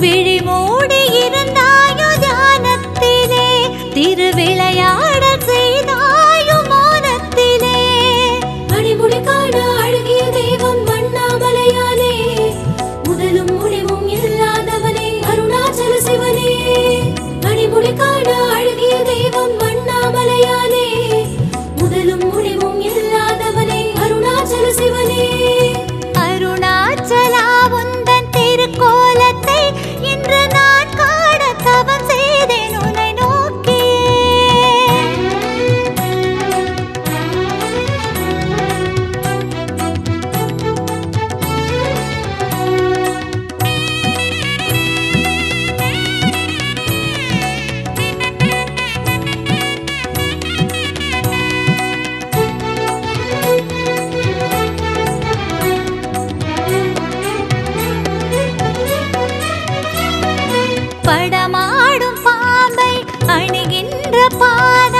விழிமோ நடமாடும் பாம்பை அணுகின்ற பாதை.